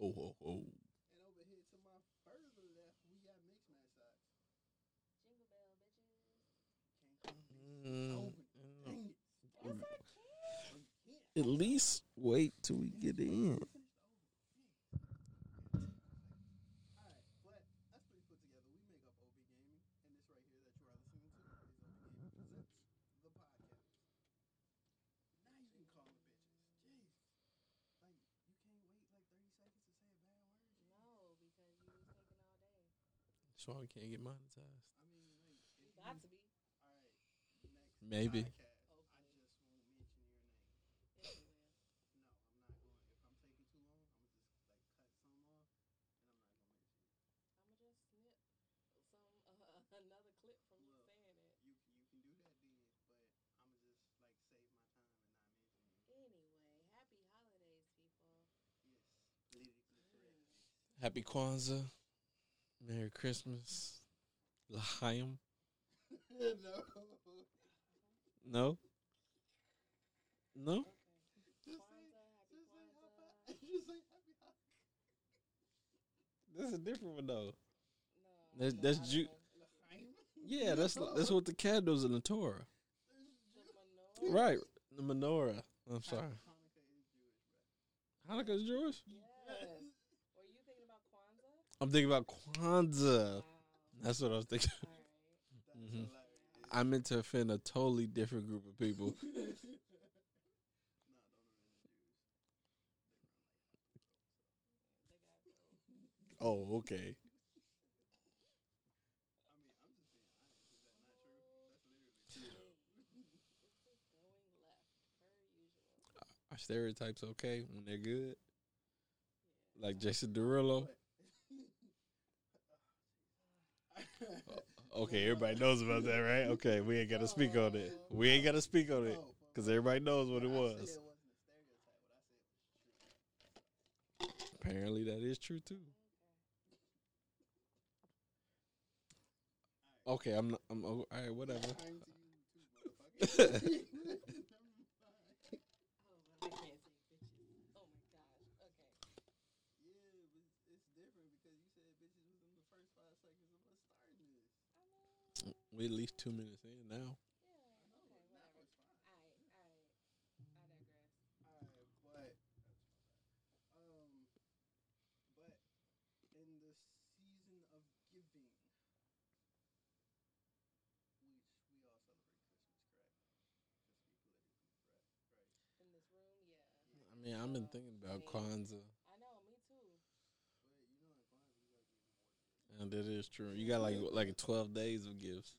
Oh, oh, oh. And over here to my further left, we got mixed match socks. Jingle bell, bitches. Can't come Mm, over. mm. Dang it. Yes, I can. At least wait till we get in. Finished over. Dang. Alright, but that's pretty put together. We make up OP Gaming, and this right here that you are listening to is OP Gaming Presents, the podcast. Now you can call them bitches. Jeez. Like, you can't wait like 30 seconds to say a bad word? No, because you was taking all day. That's why we can't get monetized. I mean, like, if got to be. Alright, next Maybe. podcast, I just won't mention your name. Yes, you will. No, I'm not going. If I'm taking too long, I'm gonna just like cut some off, and I'm not gonna mention you. I'm gonna just snip some uh, another clip from you saying it. You you can do that then, but I'm gonna just like save my time and not mention you. Anyway, happy holidays, people. Yes, politically correct. Happy Kwanzaa. Merry Christmas. L'chaim. no, No? No? Okay. just say, just say just say happy. holidays. That's a different one though. No, That's- no, that's Ju- Yeah, that's that's what the candles in the Torah. The? Right. The menorah. I'm sorry. Hanukkah is Jewish, bro. Hanukkah's Jewish? Yes. Were you thinking about Kwanzaa? I'm thinking about Kwanzaa. That's what I was thinking. Mhm. I meant to offend a totally different group of people. Oh, okay. Are stereotypes okay when they're good? Like Jason Derulo? Okay, everybody knows about that, right? Okay, we ain't got to speak on it. We ain't got to speak on it because everybody knows what it was. Apparently, that is true too. Okay, I'm. Not, I'm. oh, All right, whatever. Time to you too, motherfucker. Never mind. Oh, but I can't say bitches. Oh my gosh. Okay. Yeah, but it's, it's different because you said bitches was in the first five seconds of us starting this. I know. We at least two minutes in now. Yeah. I know, Okay. now Whatever. it's fine. Alright. Alright. I digress. Alright, but um, but in the season of giving, which we all celebrate Christmas, correct? Just to be politically correct, right? In this room, yeah. I mean, I've been thinking about Kwanzaa, I know. Me too. But you know, Kwanzaa, you gotta give more gifts. and that is true. You got like like twelve days of gifts.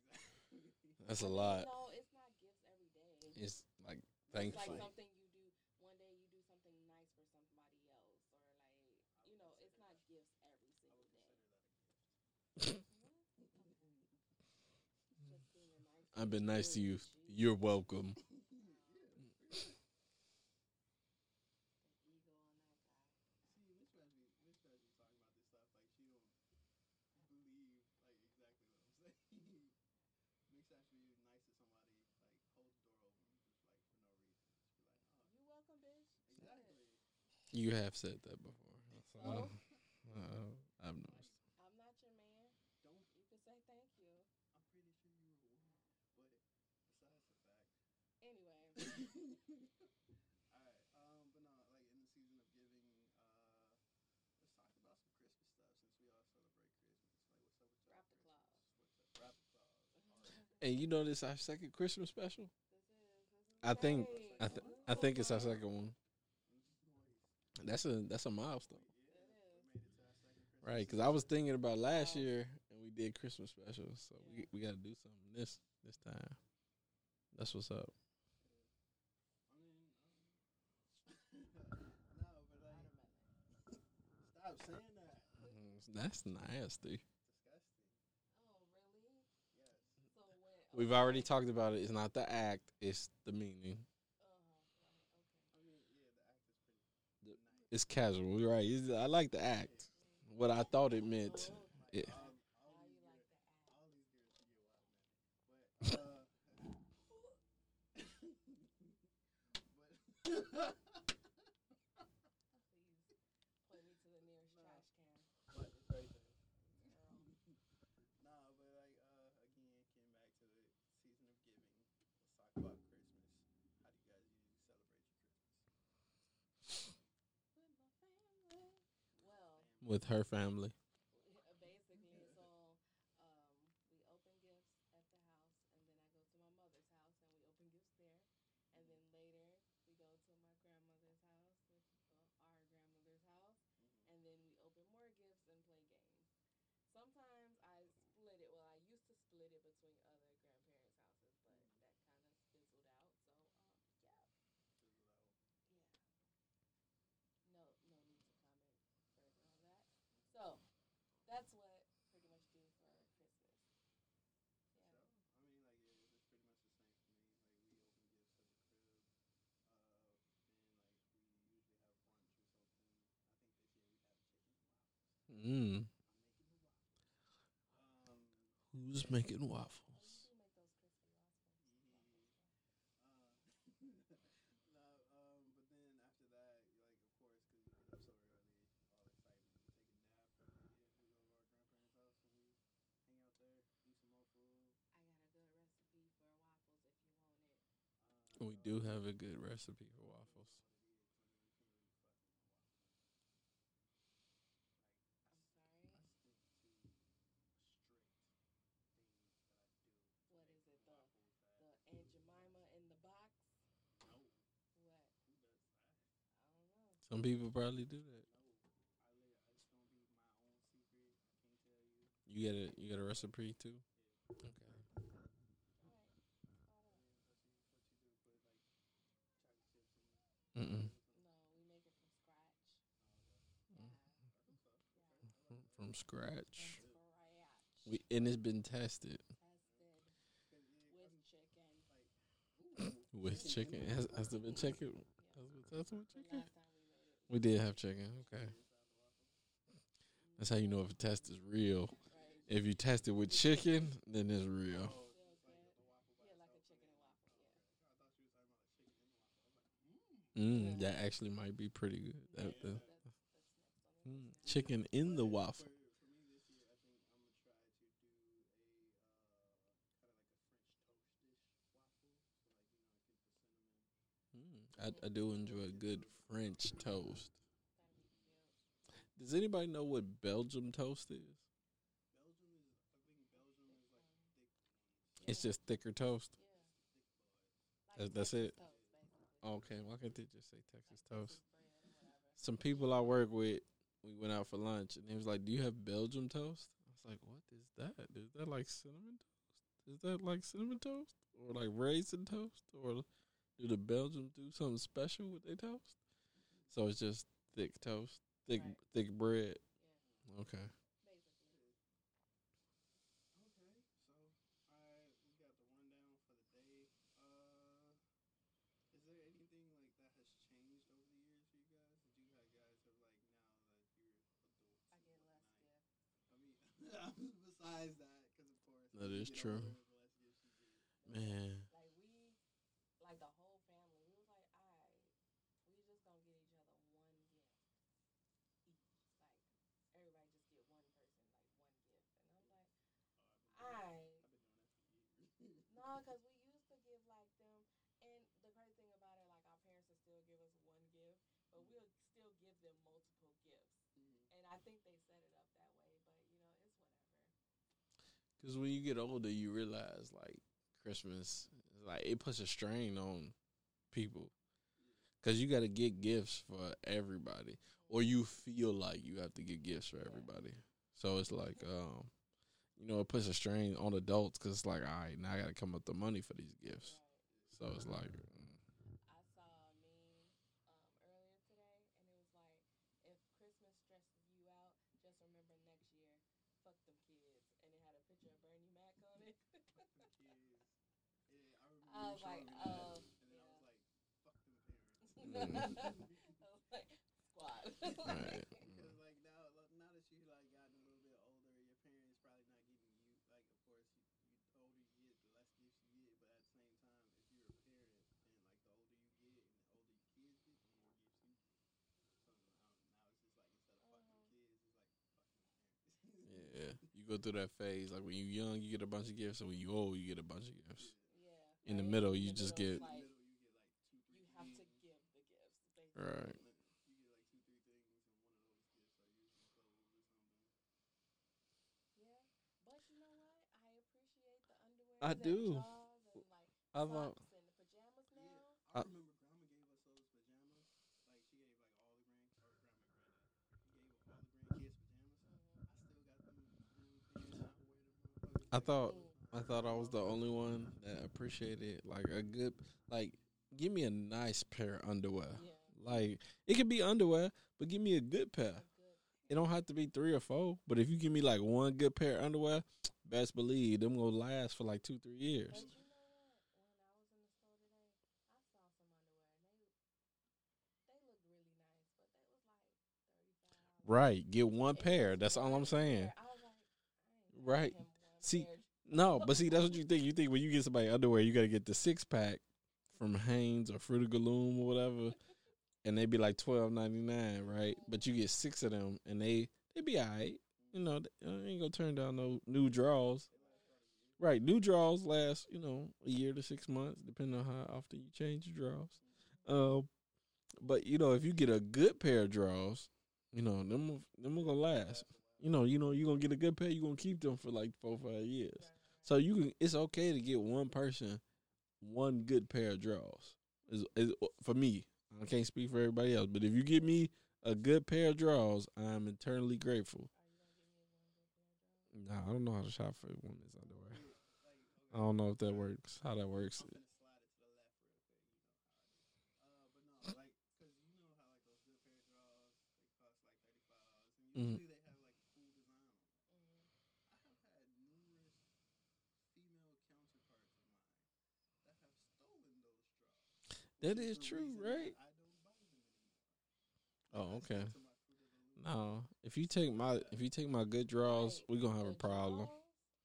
That's a lot. No, it's not gifts every day. It's like It's like something you do one day. You do something nice for somebody else, or like you know, it's not gifts every single day. What? Okay. Just being a nice. I've been nice to you. You're welcome. The ego on that guy. See, Miss Mashby, Miss Mashby talking about this stuff like she don't believe like exactly what I'm saying. Miss Mashby nice to somebody, like hold the door open just like for no reason. Just be like, oh, You welcome, bitch. Shit. exactly. You have said that before. So, Oh. uh, I've noticed. I'm not your man. Don't. You can say thank you. I'm pretty sure you were one, but besides the fact. Anyway, All right. Um, but no, like in the season of giving, uh, let's talk about some Christmas stuff since we all celebrate Christmas. Like, what's up with y'all Wrap the Christmas? claws. What's up? Wrap the claws. And you know this our second Christmas special. this is. This is I think. I, th- I think it's our second one. That's a that's a milestone, Yeah, It is. we made it to our second Christmas. right? Because I was thinking about last year and we did Christmas specials, so we we got to do something this this time. That's what's up. I mean, no, but like, stop saying that. That's nasty. Disgusting. Oh, really? Yes. So when We've already talked about it. It's not the act; it's the meaning. Uh-huh, right, okay. I mean, yeah, the act is pretty The- nice. It's casual, right? I like the act. What I thought it meant. Oh, It, All, all Now these you girls, like the act. all these girls should get wild, man. But, uh, but, Please point me to the nearest with her family. Uh, Basically, so um, we open gifts at the house, and then I go to my mother's house, and we open gifts there. And then later, we go to my grandmother's house, which well, our grandmother's house, and then we open more gifts and play games. Sometimes I split it. Well, I used to split it between other grandparents' houses, but that kind of fizzled out. So, um, yeah, yeah. No, no need to comment further on that. So, that's what pretty much do for Christmas. So, I mean, like, yeah, it's pretty much the same for me. Like, we open gifts at the crib, uh, and like we usually have brunch or something. I think this year we had chicken waffles. Mm. I'm making the waffles. Um, Who's making waffles? you do make those crispy waffles. uh, no, um, but then after that, like, of course, because we get up so early, all excited, we take a nap. Every year we go to our grandparents' house and we hang out there, eat some more food. I got a good recipe for waffles if you want it. Uh, We do have a good recipe for waffles. I'm sorry. I stick to strict things that I do. to What make is it, the- waffles that- The Aunt Jemima in the box. No, What? who does that? I don't know. Some people probably do that. You. Get a you got a recipe too? Okay. All right. Hold on. What you, what you do? Put like chocolate chips in. Mm-mm. No, we make it from scratch. Mm-hmm. Yeah. Yeah. From, scratch. We and it's been tested Tested with chicken. with chicken. Has, has it been chicken? Yeah. Has it been tested with chicken? we. We did have chicken. Okay. That's how you know if a test is real. Right. If you test it with chicken, then it's real. Still good. Yeah, like a chicken and waffle. Yeah. Mm, that actually might be pretty good. That, that- That's, that's next on the mm, chicken in the waffle. For, for me this year, I I'm gonna try to do a uh, kind of like a French toast dish waffle. So like you know, get the cinnamon. Mm, I, I do enjoy a good French toast. That'd be cute. Does anybody know what Belgium toast is? Belgium is, I think Belgium is like thick. It's just thicker toast. Yeah. That's- it? Okay, why can't they just say Texas toast? Some people I work with, we went out for lunch, and they was like, "Do you have Belgium toast?" I was like, "What is that? Is that like cinnamon toast? Is that like cinnamon toast, or like raisin toast, or do the Belgians do something special with their toast?" So it's just thick toast, thick Right. thick bread. Yeah, Okay. basically. Okay, so I we got the rundown for the day. Uh, is there anything like that has changed over the years for you guys? Did you guys guys have like now that you're adults? I and get less whatnot? gifts. I mean, besides that, because of is true. Man, Like we, like the whole family, we was like, I, we just gonna get each other one gift each. Like everybody just get one person like one gift, and I'm like, for years. no, because we used to give like them, and the crazy thing about it, like our parents will still give us one gift, but we'll still give them multiple gifts, Mhm. and I think they set it up that way. But you know, it's whatever. Because when you get older, you realize like Christmas, like it puts a strain on people. Cause you got to get gifts for everybody, or you feel like you have to get gifts for everybody. So it's like, um, you know, it puts a strain on adults because it's like, all right, now I got to come up with the money for these gifts. So it's like, mm, I saw a meme um, earlier today, and it was like, if Christmas stresses you out, just remember next year, fuck them kids. And it had a picture of Bernie Mac on it. Kids. Yeah, I remember I you was like, showing me that, oh, and then I was like, fuck them parents. I was like, squad. Right. Because like now, like, now that you like gotten a little bit older, your parents probably not getting you. Like, of course, you, you the older you get, the less gifts you get. But at the same time, if you're a parent, and like the older you get, and the older your kids get, the more gifts you get. So now, now it's just like instead of fucking Uh-huh. kids, it's like fucking parents. yeah, you go through that phase. Like when you're young, you get a bunch of gifts, and when you old, you get a bunch of gifts. yeah in the middle, you just get. Like, right. I do. And, like, I. I, I remember grandma gave us those pajamas. Like she gave like all the grand or grandma gave all the grandkids pajamas. I still got them. I thought I thought I was the only one that appreciated like a good like give me a nice pair of underwear. Yeah. Like it could be underwear, but give me a good pair. a good- It don't have to be three or four, but if you give me like one good pair of underwear, best believe them gonna last for like two three years. But you know what? When I was in the store today, I saw some underwear and they they looked really nice, but they was like thirty five. Right, get one pair. That's all I'm saying. I was like, I ain't Right. buying him one See. No, but see, that's what you think. You think when you get somebody underwear, you gotta get the six pack from Hanes or Fruit of Galoom or whatever, and they be like twelve ninety nine, right? But you get six of them, and they they be alright. You know, they ain't gonna turn down no new draws. Right, new draws last you know a year to six months, depending on how often you change your draws. Um, but you know, if you get a good pair of draws, you know them them gonna last. You know, you know you're gonna get a good pair. You're gonna keep them for like four five years. So you can. It's okay to get one person one good pair of draws. Is is for me. I can't speak for everybody else, but if you give me a good pair of draws, I'm eternally grateful. Nah, I don't know how to shop for women's underwear. I don't know if that works. How that works. I'm finna slide it to the left real quick. You know how it is. Uh, but no, like, cause you know how like those good pair of drawers they cost like thirty five dollars, and Mhm. usually they have like a cool design on them. I have had numerous female counterparts of mine that have stolen those drawers. That is true, right? that I don't buy them anymore. Oh, okay. stick to my Fruit of the Loom. No, if you take my if you take my good draws, we gonna have a problem. draws,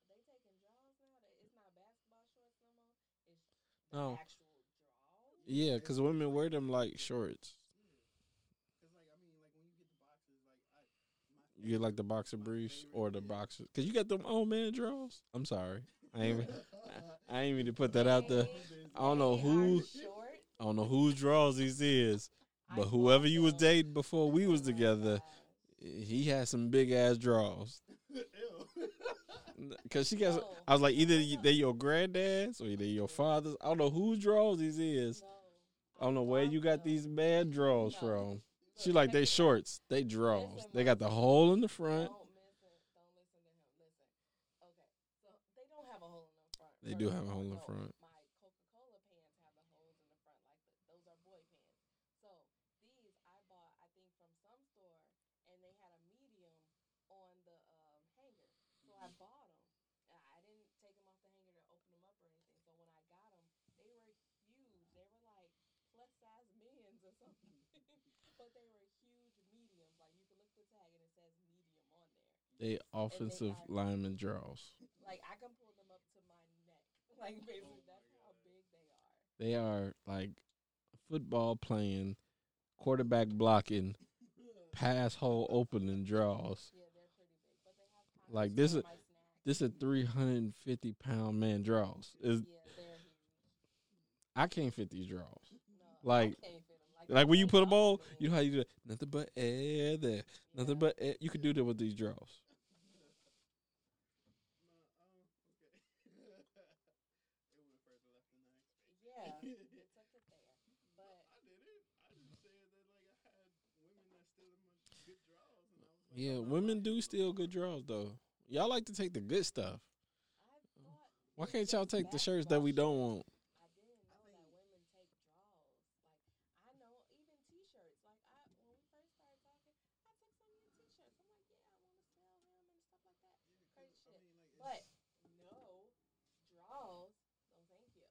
They taking draws now. That it's not basketball shorts no more. It's the No. actual. Yeah, because women wear them like shorts. Cause like I mean, like when you get like I, my You get like the boxer briefs or the boxers. Cause you got them old man draws. I'm sorry, I ain't. even- I ain't mean to put that out there. I don't know who. Are short. I don't know whose draws these is, but whoever you was dating before we was together, he had some big ass draws. Cause she got. I was like, either they your granddad's or they your father's. I don't know whose draws these is. I don't know where you got these bad draws from. She like they shorts, they draws. They got the hole in the front. Don't listen. Don't listen to him. Listen. Okay. So they don't have a hole in the front. They first do of have a all. hole in the No, front. My Coca Cola pants have the holes in the front, like the, those are boy pants. So these I bought, I think, from some store, and they had a medium on the um, hanger. So I bought them. I didn't take them off the hanger to open them up or anything. So when I got them, they were huge. They were like plus size men's or something. but they were huge mediums. Like you could look at the tag and it says medium on there. They offensive are- lineman draws. Like I can pull them up to my neck. Like basically that's how big they are. They are like football playing, quarterback blocking, pass hole opening draws. Yeah, they're pretty big. But they have Like, this is- This is three hundred and fifty pound man draws. Is Yeah, they're. I can't fit these draws. No, Like- I can't fit 'em. Like, Like when you put them up on, to me. you know how you do it. Nothing but air there. Nothing Yeah. but air. You could do that with these draws. No, oh, okay. it went further left than I expected. Yeah, it took it there. But I didn't. I just said that like I had women that still in my good draws, and I was like, Yeah, oh, women do steal good draws though. Y'all like to take the good stuff. I Why can't y'all take the shirts that we don't want? I didn't know that women take draws. Like I know even T-shirts. Like I when we first started talking, I took some of your T-shirts. I'm like, yeah, I want to sell them and stuff like that. Crazy shit. But no draws. No, thank you.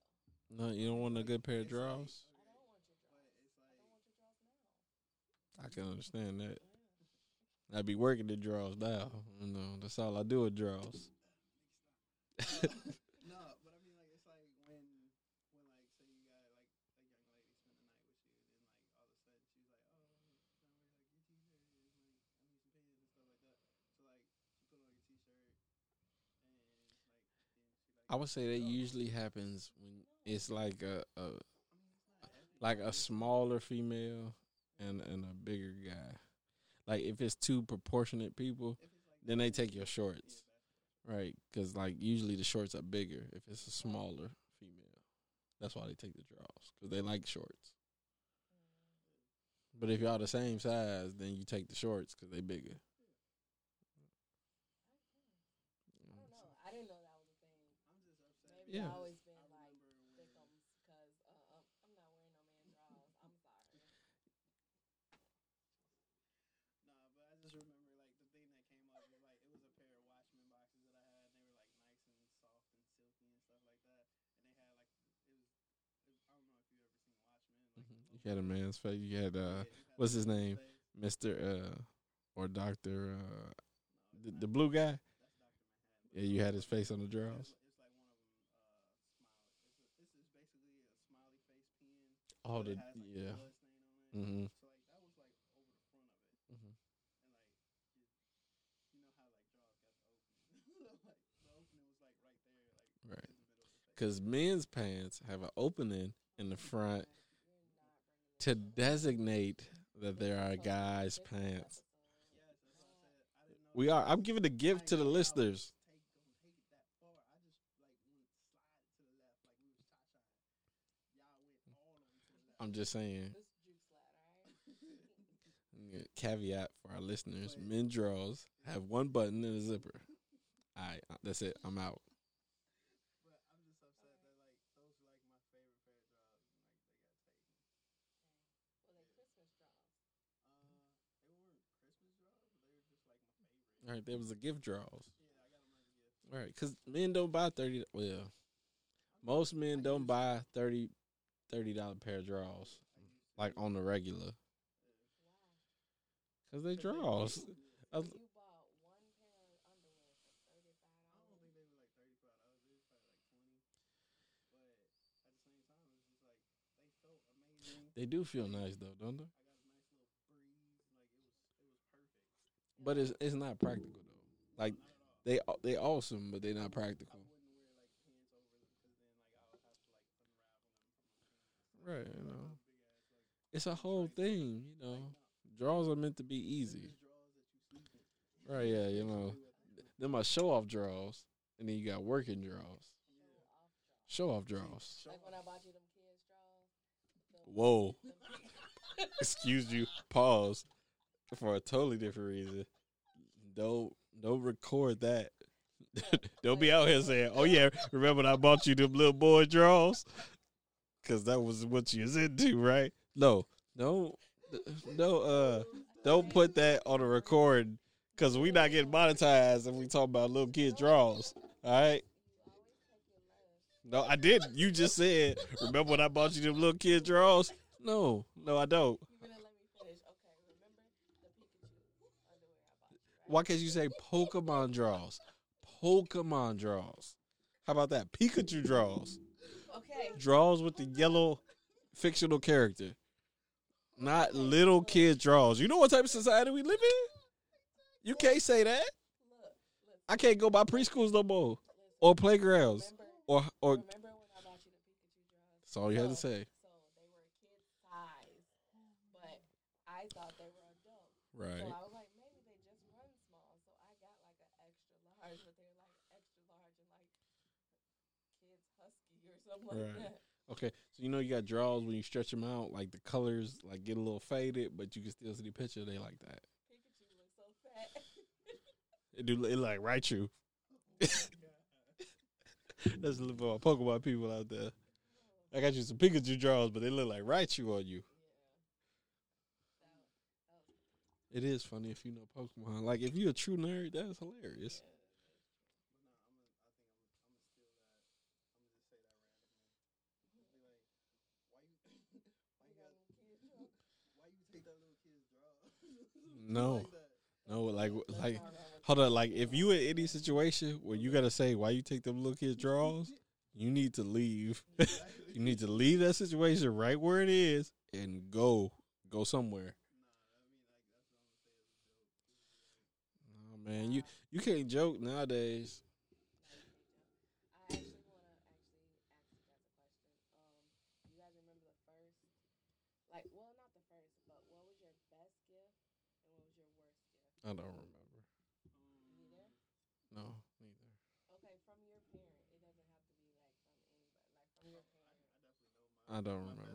No, you don't want a good pair of it's like- draws. I don't want your But draws. I don't want your draws now. I can understand that. I be working the draws now. You know, that's all I do with draws. no, but I mean like it's like when when like say you got like a young lady spend the night with you, and then like all of a sudden she's like, oh, like your t-shirt is like I need some pants and stuff like that. So like she put on your t-shirt, and like then she like. I would say that usually happens when it's like a, a I mean, it's not every- like a smaller female and and a bigger guy. Like if it's two proportionate people, like then they take your shorts. basketball. Right, because like usually the shorts are bigger if it's a smaller female. That's why they take the draws because they like shorts. But if y'all the same size, then you take the shorts because they bigger. Mm. I don't know. I didn't know that was a thing. I'm just upset. Maybe Yeah. I always been I like remember when- thickums because uh, um, I'm not wearing no man drawers. I'm sorry. Nah, but I just remember like the thing that came up was like it was a pair of Watchman boxes that I had. And they were like nice and soft and silky and stuff like that. And they had like it was. It, I don't know if you ever seen Watchmen. Like, Mhm. the You had a man's face. You had uh, what's his name? Mister uh, or Doctor uh, the, blue guy. Yeah, you had his face on the drawers. Oh, the yeah. Mm-hmm. Mhm. Because men's pants have an opening in the front to designate that there are guys' pants. We are. I'm giving a gift to the listeners. I'm just saying. Caveat for our listeners: men drawers have one button and a zipper. All right, that's it. I'm out. But I'm just upset that like those were like my favorite pair of drawers, and like they got taken. Well, they Christmas draws. Uh, they weren't Christmas drawers, but they were just like my favorite. All right, there was a gift draws. Yeah, I got them as gift. All right, because men don't buy thirty. Well, most men don't buy 30 dollar pair of draws like on the regular because they draws. I was- You bought one pair of underwear for thirty-five I don't think dollars. they were like thirty five dollars. They was probably like twenty. But at the same time, it was just like they felt amazing. They do feel nice though, don't they? I got a nice little breeze. Like it was, it was perfect. But it's it's not practical though. Like Not at all. they they awesome, but they're not practical. wouldn't wear like pants over them because then like I would have to like unravel them from my pants. Right, you know. those big ass like. It's a whole thing, you know. Draws are meant to be easy. Business drawers that you sleep in. Right, yeah, you know. Then are show off draws, and then you got working draws. Show off draws. draws. Show Like when I bought you them kids draws. Whoa. Excuse you. Pause. For a totally different reason. Don't don't record that. don't be out here saying, "Oh yeah, remember when I bought you them little boy draws?" Because that was what you was into, right? No, no, no. Uh, don't put that on a record because we not getting monetized if we talk about little kid draws. All right. No, I didn't. You just said, remember when I bought you them little kid draws? No, no, I don't. You didn't let me finish. Okay, remember the Pikachu underwear I bought you, right? Why can't you say Pokemon draws? Pokemon draws. How about that? Pikachu draws. Okay. Draws with the yellow fictional character. Not little kid draws. You know what type of society we live in? You can't say that. I can't go by preschools no more. Or playgrounds. Or or remember when I bought you the Pikachu draws? that's all you had to So- say. So they were kid size, but I thought they were adult. Right. So I was like, maybe they just run small. So I got like an extra large, but they're like extra large and like kids husky or something like Right. that. Okay. So you know you got draws when you stretch them out, like the colors like get a little faded, but you can still see the picture. They like that. Pikachu looks so fat. It do it like right you. Oh, that's a little for our Pokemon people out there. I got you some Pikachu draws, but they look like Raichu on you. yeah. It is funny if you know Pokemon. Like if you're a true nerd, that's hilarious. No. No, like like hold on, like if you in any situation where you gotta say why you take them little kids draws, you need to leave. you need to leave that situation right where it is and go go somewhere. Oh man, you you can't joke nowadays. I don't remember. Neither? No, neither. Okay, from your parent. It doesn't have to be like from anybody. Like from your parent. I don't remember.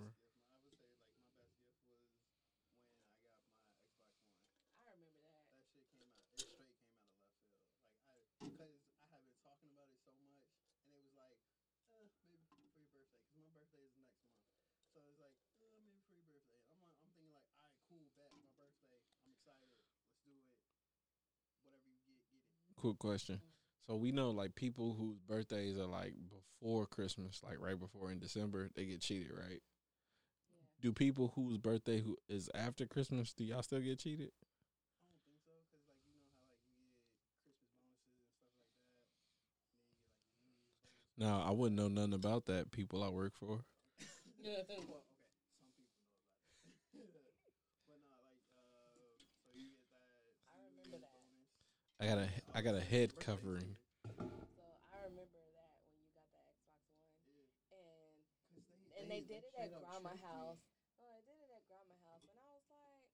Quick question. So we know like people whose birthdays are like before Christmas, like right before in December, they get cheated, right? Yeah. Do people whose birthday who is after Christmas, do y'all still get cheated? I don't think so, because like you know how like you get Christmas bonuses and stuff like that. And then you get like your New No, I wouldn't know nothing about that. People I work for. Yeah. well, okay, some people know about it. but no, like, uh, so you get that. I New remember Year's that. bonus. I got a I got a head covering. So I remember that when you got the Xbox One, Yeah, and 'cause they, and they did it at straight grandma house. Oh, they did it at grandma house, and I was like,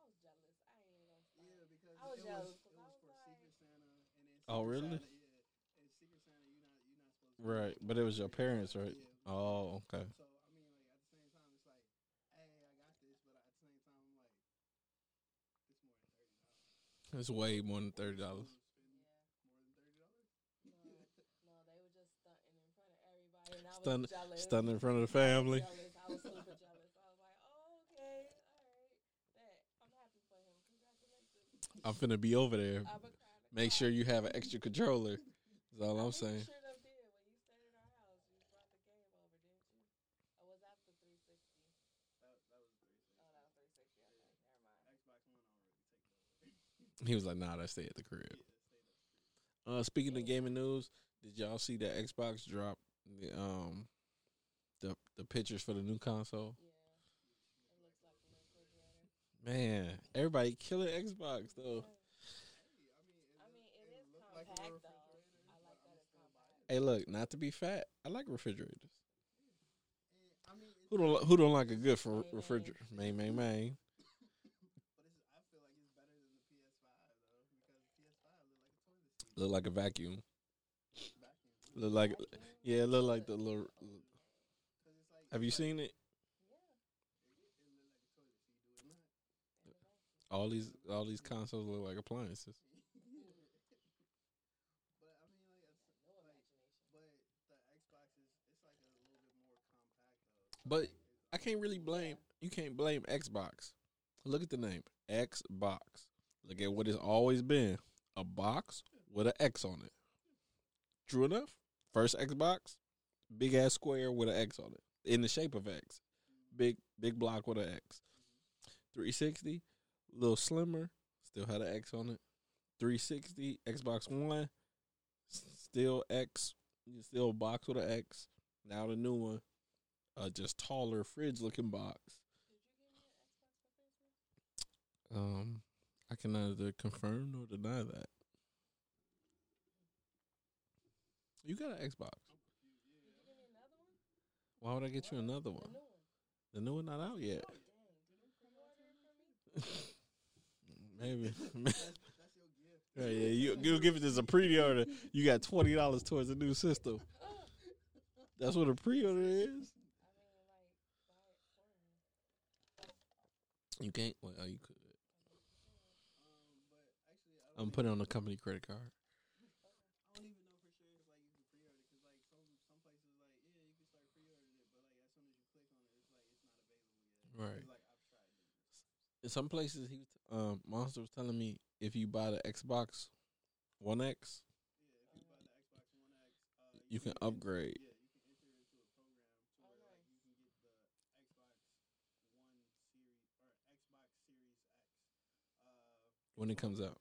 I was jealous. I ain't even gonna stop. Yeah, because I was it jealous, was 'cause it was was for like- Secret Santa, and then Oh, really? Santa, yeah, and Secret Santa, you not you not supposed to. Right, but it was your parents, right? Yeah. Oh, okay. So I mean, like at the same time, it's like, hey, I got this, but at the same time, I'm like, it's more than thirty dollars. It's way more than thirty dollars. Yeah. More than thirty dollars. No, no, they were just stunting in front of everybody, and I Stun- was jealous. Stunning in front of the family. I was super jealous. I was like, oh, okay, all right. I'm happy for him. Congratulations. I'm finna be over there. I've been crying to Make sure you have an extra controller. That's all I I'm think saying. You sure enough did. When you stayed at our house, you brought the game over, didn't you? Or was that the 360? That, that was three sixty. Oh, that was 360. Okay, never mind. Xbox One already take it over. He was like, "Nah, that stay at the crib." Yeah, stay there. Uh, speaking of gaming news, did y'all see that Xbox drop the um the the pictures for the new console? Yeah. It looks like a. Man, everybody killing Xbox though. Hey, I mean, it, I mean, it it is look like compact, though. I like that it's compact. Hey, look, not to be fat, I like refrigerators. I mean, Who don't who don't like a good for Main, main. refrigerator? Main, main, main. But it's, I feel like it's better than the PS5 though, because PS5 look like a toilet seat. Look like a vacuum. Look like yeah, look like the little. Have you seen it? All these all these consoles look like appliances. but I can't really blame you can't blame Xbox. Look at the name. Xbox. Look at what it's always been. A box with an X on it. True enough. First Xbox, big ass square with an X on it. In the shape of X. Big big block with an X. 360, little slimmer, still had an X on it. 360, Xbox One, still X, still box with an X. Now the new one, uh, just taller fridge looking box. Did you give me an Xbox for Christmas? Um, I can neither confirm nor deny that. You got an Xbox. Did you give me another one? Why would I get you another one? The new one not out yet. Oh, dang. Did you pre-order it for me? Maybe. that's, that's your gift. yeah, yeah. You you give it as a pre-order. You got twenty dollars towards the new system. Oh. That's what a pre-order is. I mean, like, buy it for me. You can't. Well, oh, you could. But actually, I don't I'm putting on a company credit card. I don't even know for sure if like you can pre-order because like some some places like yeah you can start pre-ordering it, but like as soon as you click on it, it's like it's not available yet. 'Cause, Right. Like I've tried doing this. In some places, he was, um, Monster was telling me if you buy the Xbox One X, Yeah, if you buy the Xbox One X, uh, you can enter- upgrade. Yeah, you can enter into a program to where like you can get the Xbox One Series or Xbox Series X. Uh, when it comes out.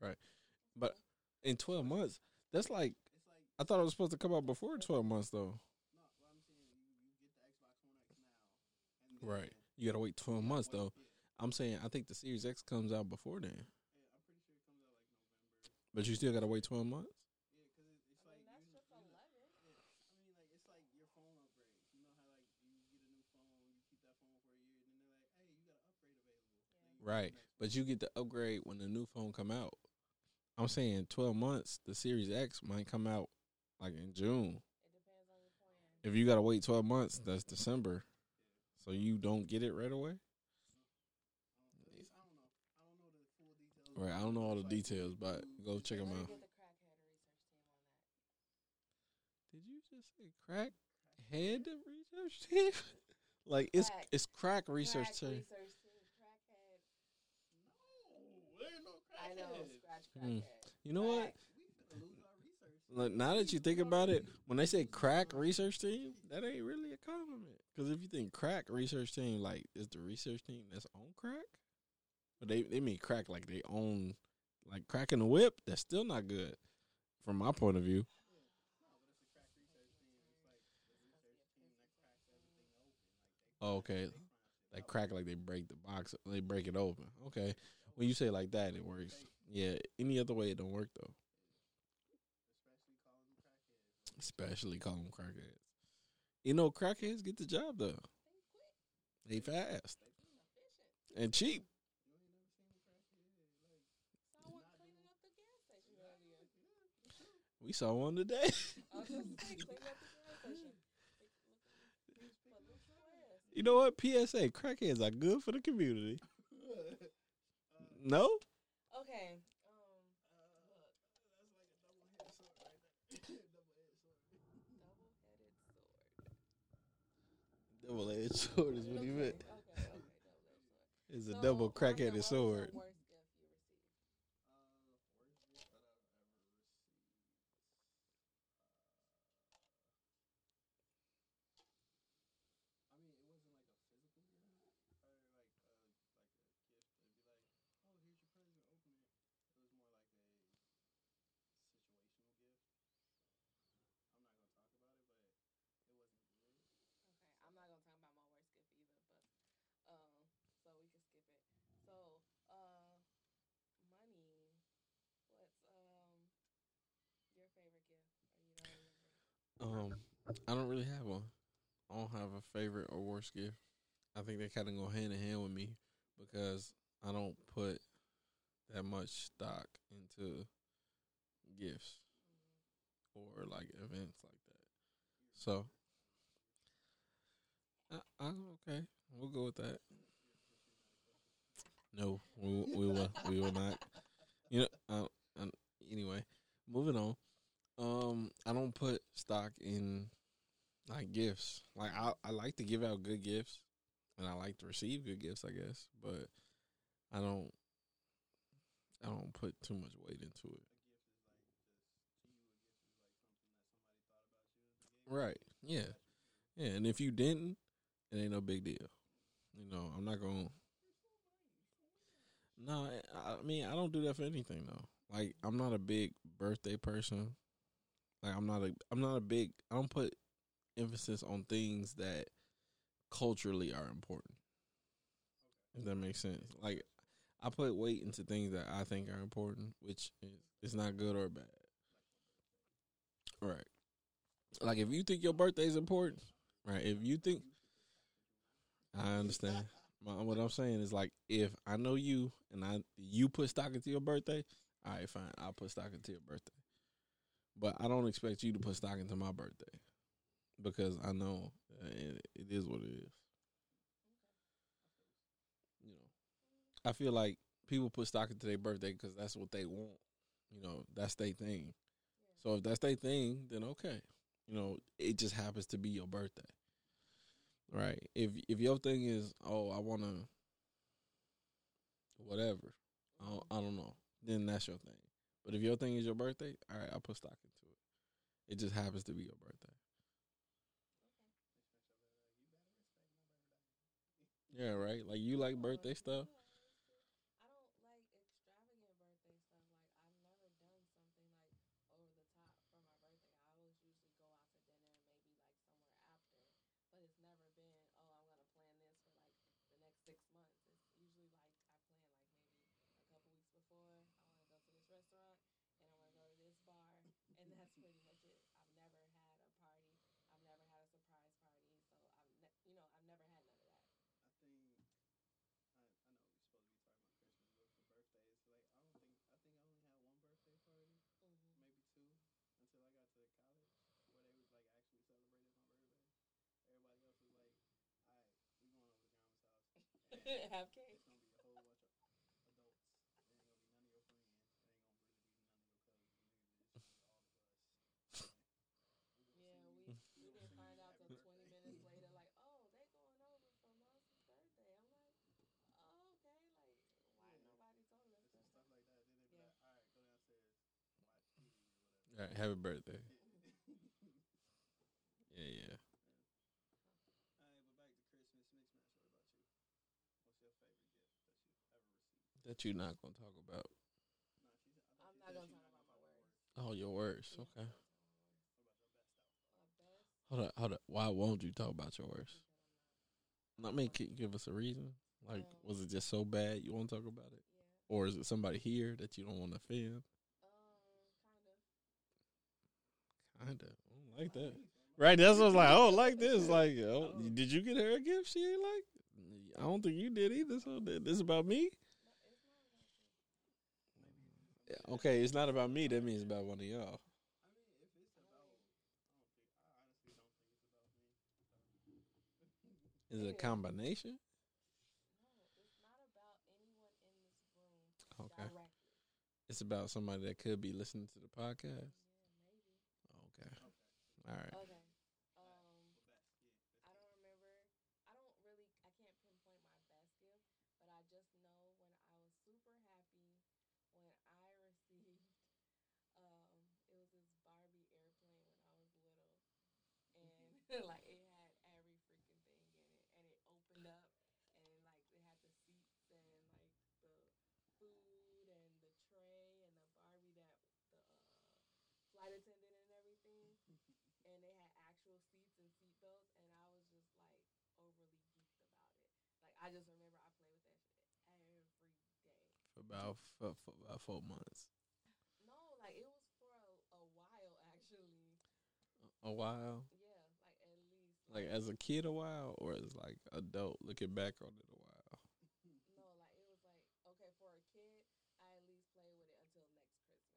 yeah. But in 12 months, that's like It's like I thought it was supposed to come out before 12 months though. no, what I'm saying you, you get the Xbox One X now, and Right. You gotta wait 12 months though. wait- Yeah, I'm saying I think the Series X comes out before then, yeah, I'm pretty sure it comes out like November. but you still gotta wait 12 months. Yeah, because it, it's I like mean, that's just you 11. Yeah, I mean, like it's like your phone. You know how like you get a new phone, you keep that phone for a year, and then they're like, "Hey, you got an upgrade available." Yeah. Get Right. But you get the upgrade when the new phone come out. I'm saying 12 months. The Series X might come out like in June. It depends on plan. If you gotta wait twelve months, that's December. So you don't get it right away. I don't know. I don't know the full details. Right, I don't know all the details, but go check them out. get the crackhead research team on that. Did you just say crack head research team? like it's Crack. it's crack research Crack team. research team. No, there ain't no I know. Scratch hmm. crackhead. You know what? Crack. We lose our research. Look, now that you think about it, when they say crack research team, that ain't really a compliment. Because if you think crack research team, like is the research team that's on crack, but they they mean crack like they own, like cracking the whip. That's still not good, from my point of view. Oh, okay, like crack like they break the box, they break it open. Okay, when you say like that, it works. Yeah, any other way it don't work though. Especially call them crackheads. You know, crackheads get the job though. They fast and cheap. You ain't never seen a crackhead like Saw one cleaning up the gas station earlier. We saw one today. I was just saying, cleaning up the gas station. But look your ass. you know what? PSA: crackheads are good for the community. No, Okay. Um. That's like a double headed sword right there. double edged sword. double edged sword is what he meant. Okay. Okay. Sword. It's a double what was your- crackheaded sword. your worst gift you received? Uh, worst gift that I've ever received. Uh, I mean, it wasn't like a physical gift, or like a like a gift to be like, oh, here's your present, open it. It was more like a situational gift. I'm not gonna talk about it, but it wasn't good. Okay, I'm not gonna talk about my worst gift either, but um, so we can skip it. So, uh, money. What's um your favorite gift? Or you don't remember? Um, I don't really have one. I don't have a favorite or worst gift. I think they kind of go hand in hand with me because I don't put that much stock into gifts or like events like that. So, I, I'm okay. We'll go with that. No, we we will we will not. You know. Uh, anyway, moving on. Um, I don't put stock in like gifts. Like I, I like to give out good gifts, and I like to receive good gifts. I guess, but I don't. I don't put too much weight into it. Right. Yeah. Yeah. And if you didn't, it ain't no big deal. You know, I'm not gonna. No, I I mean I don't do that for anything though. Like I'm not a big birthday person. Like I'm not a I'm not a big I don't put emphasis on things that culturally are important. If that makes sense. Like I put weight into things that I think are important, which is it's not good or bad. Right. Like if you think your birthday is important, right? If you think I understand. My, what I'm saying is like if I know you and I you put stock into your birthday, all right, fine, I'll put stock into your birthday. But I don't expect you to put stock into my birthday because I know it, it is what it is. You know, I feel like people put stock into their birthday because that's what they want. You know, that's their thing. So if that's their thing, then okay. You know, it just happens to be your birthday. Right. If if your thing is, oh, I want to, whatever, I don't, I don't know, then that's your thing. But if your thing is your birthday, all right, I'll put stock into it. It just happens to be your birthday. Yeah, right. Like you like birthday stuff. I don't like extravagant birthday stuff. Like I've never done something like over the top for my birthday. I always usually go out to dinner, maybe like somewhere after. But it's never been, oh, I'm gonna plan this for like the next six months. It's usually like I plan like maybe a couple weeks before. I want to go to this restaurant and I want to go to this bar, and that's pretty much it. I've never had a party. I've never had a surprise party. So I've, ne- you know, I've never had none of that. I think I, I know what you're Have cake. It's gonna be a whole bunch of adults. It ain't gonna be none of your friends. It ain't gonna really be none of your cousins. It's gonna be all of us. Yeah, we we didn't find out till 20 minutes later, like, oh, they going over for Moses' birthday. I'm like, oh, okay. Like, why Yeah. nobody told us It's that? stuff like that. Then they be Yeah. like, all right, go downstairs, watch TV or whatever. All right, happy birthday. Yeah. Yeah, yeah. All right, but back to Christmas. Mixed match. What about you? What's your favorite gift that you've ever received? That you're not gonna talk about. Nah, she I thought I'm not gonna talk about my words. Oh, your worst. Yeah, Okay. that's What about your best outfit? A best. Hold up, hold up. Why won't you talk about your worst? I mean, can you give us a reason? Like, Um, was it just so bad you won't talk about it, Yeah. or is it somebody here that you don't want to offend? Um, kind of. Kinda. I don't like that. Right, that's what I was like. Oh, like this. Like, oh, did you get her a gift? She ain't like. I don't think you did either. So th- this about me? No, it's not about you. Yeah, Okay, it's not about me. That means about one of y'all. I mean, if it's about, I don't think. I honestly don't think it's about me. Is it a combination? No, it's not about anyone in this room Okay, directly. it's about somebody that could be listening to the podcast. Yeah, maybe. Okay, Okay. all right. Okay. Um, But best, yeah. Best I don't remember. I don't really. I can't pinpoint my best gift, but I just know when I was super happy when I received. Um, it was this Barbie airplane when I was little, and like it had every freaking thing in it, and it opened up, and like it had the seats and like the food and the tray and the Barbie that the uh, flight attendant and everything and they had actual seats and seat belts, and I was just like overly geeked about it. Like I just remember I played with that shit every day. For about for, for about four months. No, like it was for a, a while actually. A while, Yeah, like at least. like as a kid, a while, or as like adult, looking back on it, a while. no, like it was like okay for a kid, I at least played with it until next Christmas.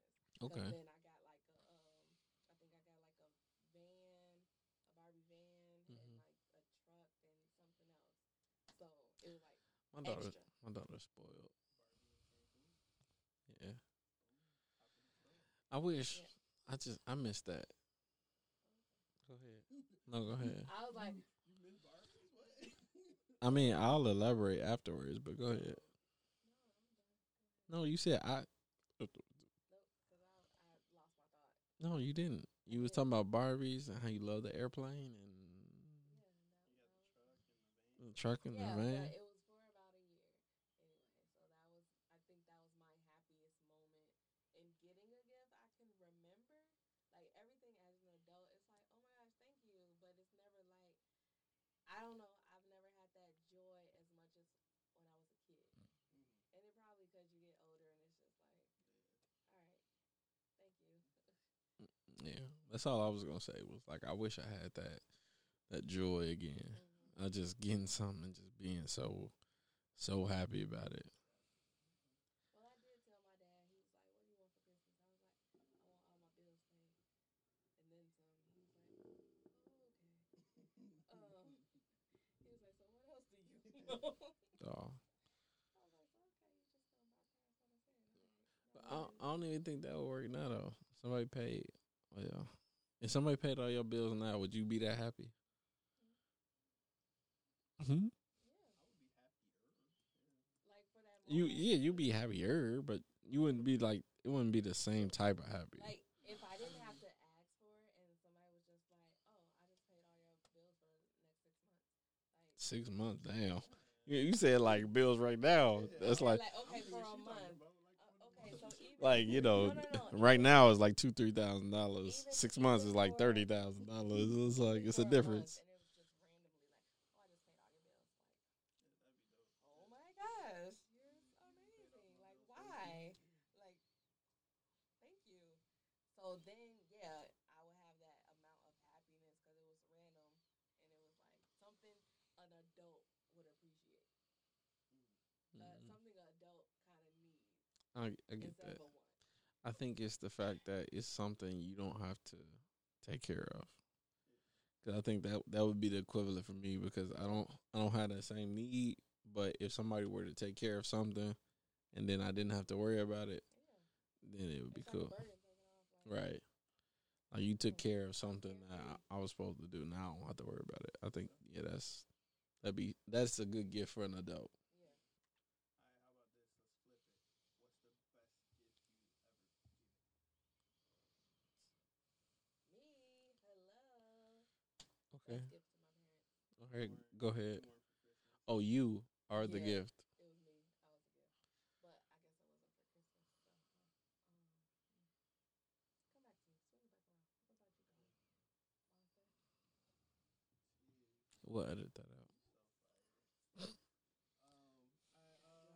Okay. Then I got like a um, I think I got like a van, a Barbie van, Mhm. and like a truck and something else. So it was like My daughter, extra. my daughter's spoiled. Barbie and Cancun. Yeah, Hop in the truck. I wish. I just I missed that. Go ahead. No, go ahead. I was like, You miss Barbies? What? I mean, I'll elaborate afterwards, but go ahead. no, I'm done. No, you said I. Nope, because I, I lost my thought. No, you didn't. You was talking about Barbies and how you love the airplane and You got the the truck and the van. truck and Yeah, the van. but it was for about a year anyway. So that was, I think that was my happiest moment in getting a gift. I can remember, like everything as an adult, it's like, oh my gosh, thank you. But it's never like, I don't know, I've never had that joy as much as when I was a kid. Mhm. And it probably because you get older and it's just like, all right, thank you. Yeah, that's all I was gonna say. Was like I wish I had that that joy again. I just getting something and just being so so happy about it. Well, I did tell my dad. He was like, "What do you want for Christmas?" I was like, "I want all my bills paid, and then some." He was like, "Oh, okay." Um, he was like, "So what else do you want?" Oh. I was like, "Okay, you just gonna bypass what I said." All right. But No I, don't- I don't even think that would work now though. Somebody paid. Well, yeah. If somebody paid all your bills now, would you be that happy? Hmm? yeah, I would be happier. Like for that. You yeah, you'd be happier, but you wouldn't be like it wouldn't be the same type of happy. Like if I didn't have to ask for it, and somebody was just like, "Oh, I just paid all your bills for the next six months," like. Six months, damn. You, you said like bills right now. That's okay, like okay for a month. about like Uh, twenty okay, so bucks. even like you know, No, no, no, right now it's like two three thousand dollars. Six months is like thirty thousand dollars. It's like it's a difference. month, and it was just randomly like, oh, I just paid all your bills. Like, Yeah, that'd be dope. oh my gosh, you're amazing. Like, why? Like, thank you. So then, yeah, I would have that amount of happiness because it was random and it was like something an adult would appreciate, uh, Mhm. something an adult kind of needs I, I get that. Of a want. I think it's the fact that it's something you don't have to take care of. Cause I think that that would be the equivalent for me because I don't I don't have that same need, But if somebody were to take care of something, and then I didn't have to worry about it, Yeah. then it would be cool. off, like, Right. Like you took care of something that I, I was supposed to do. Now I don't have to worry about it. I think yeah, that's that'd be that's a good gift for an adult. Yeah. All right, how about this? Let's flip it. What's the best gift you ever given? Me, hello. Okay. Best gift to my parents. Okay. You weren't- Go ahead. you weren't for Christmas. Oh, you are the Yeah. gift. It was me. I was a gift. But I guess it wasn't for Christmas. So, um, come back to me. Swing back around. What about you, Donnie? Monster? Jeez, We'll edit that out. so fire. um, I, uh,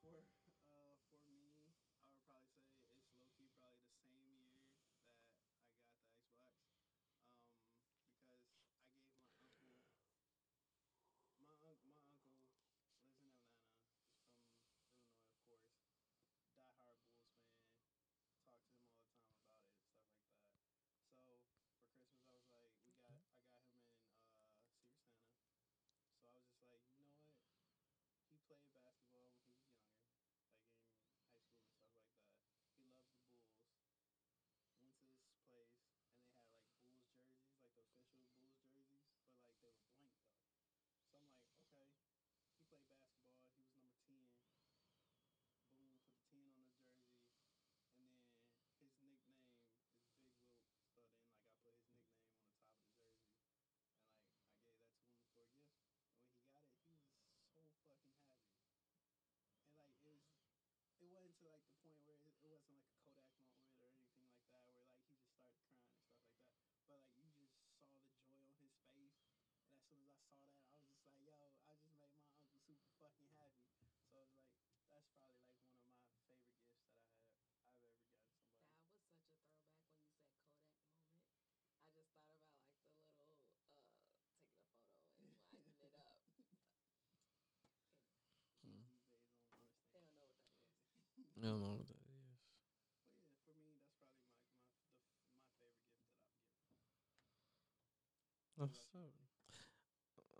Draw attention to it. For uh for me, I would probably say it's low key probably the same year that I got the Xbox. Um, because I gave my uncle my un- my uncle lives in Atlanta. He's from Illinois, of course. Diehard Bulls fan. Talk to him all the time about it, stuff like that. So for Christmas, I was like, we got I got him in uh Secret Santa. So I was just like, you know what? He played basketball when he was younger, like in high school and stuff like that. He loves the Bulls. Went to this place and they had like Bulls jerseys, like the official Bulls jerseys, but like they were blank though. So I'm like, okay. He played basketball. He was number ten. Boom, put the ten on the jersey, and then his nickname is Big Wilt. So then like I put his nickname on the top of the jersey, and like I gave that to him for a gift. And when he got it, he was so fucking happy. And like it was, it wasn't to like the point where it, it wasn't like a Kodak moment or anything like that, where like he just started crying and stuff like that. But like you just saw the joy on his face, and as soon as I saw that, I was just like, yo, I just made my uncle super fucking happy. So it was like that's probably like one of my favorite gifts that I have I've ever gotten somebody. That was such a throwback when you said Kodak moment. I just thought about like the little uh taking a photo and lighting it up. Hmm. These days don't understand. They don't know what that is. I don't know what that is. Yeah, for me, that's probably my my the, my favorite gift that I've given. That's so.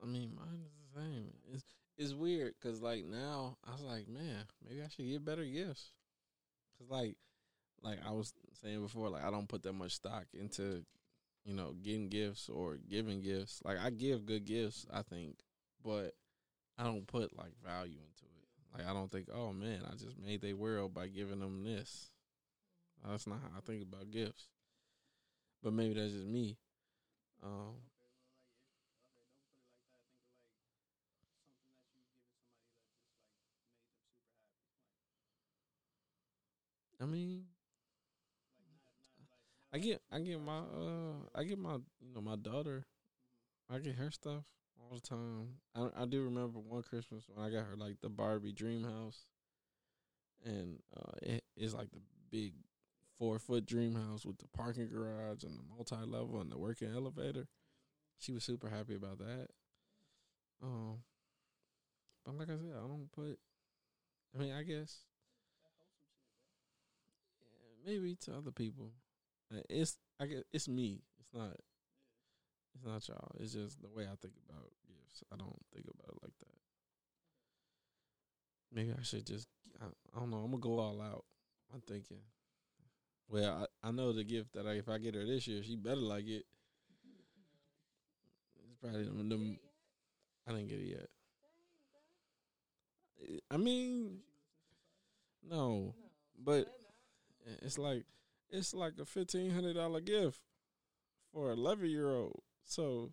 I mean, mine is the same. It's it's weird because like now I was like, man, maybe I should get better gifts. Cause like, like I was saying before, like I don't put that much stock into, you know, getting gifts or giving gifts. Like I give good gifts, I think, but I don't put like value into it. Like I don't think, oh man, I just made their world by giving them this. That's not how I think about gifts. But maybe that's just me. Um, I mean, I get I get my uh I get my you know my daughter. I get her stuff all the time. I I do remember one Christmas when I got her like the Barbie dream house, and uh it is like the big four foot dream house with the parking garage and the multi level and the working elevator. She was super happy about that. Um, but like I said, I don't put. I mean, I guess yeah, maybe to other people. Uh, It's I guess it's me. It's not. It's not y'all. It's just the way I think about gifts. I don't think about it like that. Maybe I should just. I, I don't know. I'm gonna go all out. I'm thinking. Well, I, I know the gift that I, if I get her this year, she better like it. It's probably them. Them? I didn't get it yet. I mean, no, No. but it's like it's like a fifteen hundred dollar gift for an eleven year old. So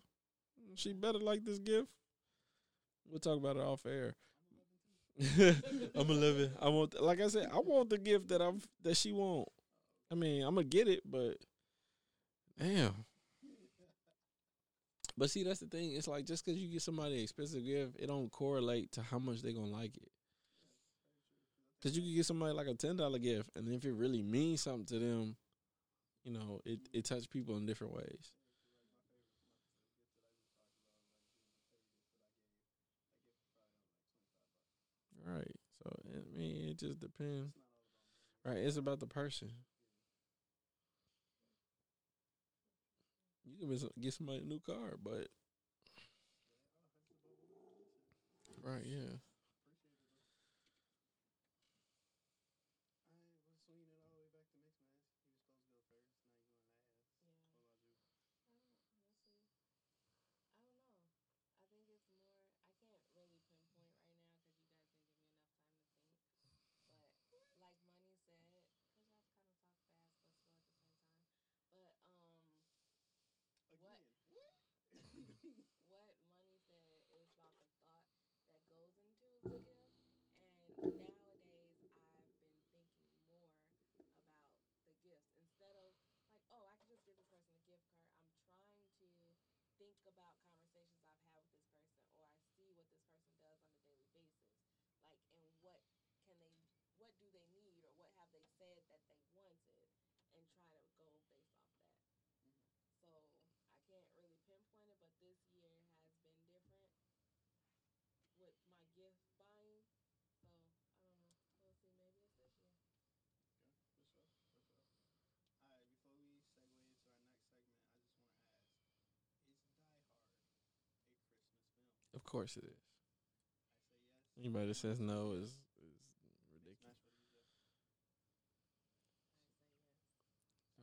she better like this gift. We'll talk about it off air. I'm eleven. I want, like I said, I want the gift that I'm that she want. I mean, I'm gonna get it, but damn. But see, that's the thing. It's like just because you get somebody an expensive gift, it don't correlate to how much they gonna like it. Cause you could get somebody like a ten dollar gift, and if it really means something to them, you know, it it touch people in different ways. Right. So I mean, it just depends. Right. It's about the person. You can get somebody a new car, but Right, yeah. Appreciate it. though. I was swinging it all the way back to mixed match. You were supposed to go first. Now you going last. Yeah. What about you? I don't, we'll see. I don't know. I think it's more. I can't really pinpoint right now because you guys didn't give me enough time to think. But like Money said, because y'all kind of talk fast but slow at the same time. But um, What? Again. What Money said is about the thought that goes into the gift. And nowadays, I've been thinking more about the gifts instead of like, oh, I can just give this person a gift card. I'm trying to think about conversations I've had with this person, or I see what this person does on a daily basis, like, and what can they, what do they need, or what have they said that they wanted, and try to go based off that. Mhm. So I can't really pinpoint it, but this year has been different with my gift buying. So I don't know. We'll see. Maybe it's this year. Okay, for sure, for sure. All right, before we segue into our next segment, I just want to ask: Is Die Hard a Christmas film? Of course it is. I say yes. Anybody that says no is is ridiculous. match, you?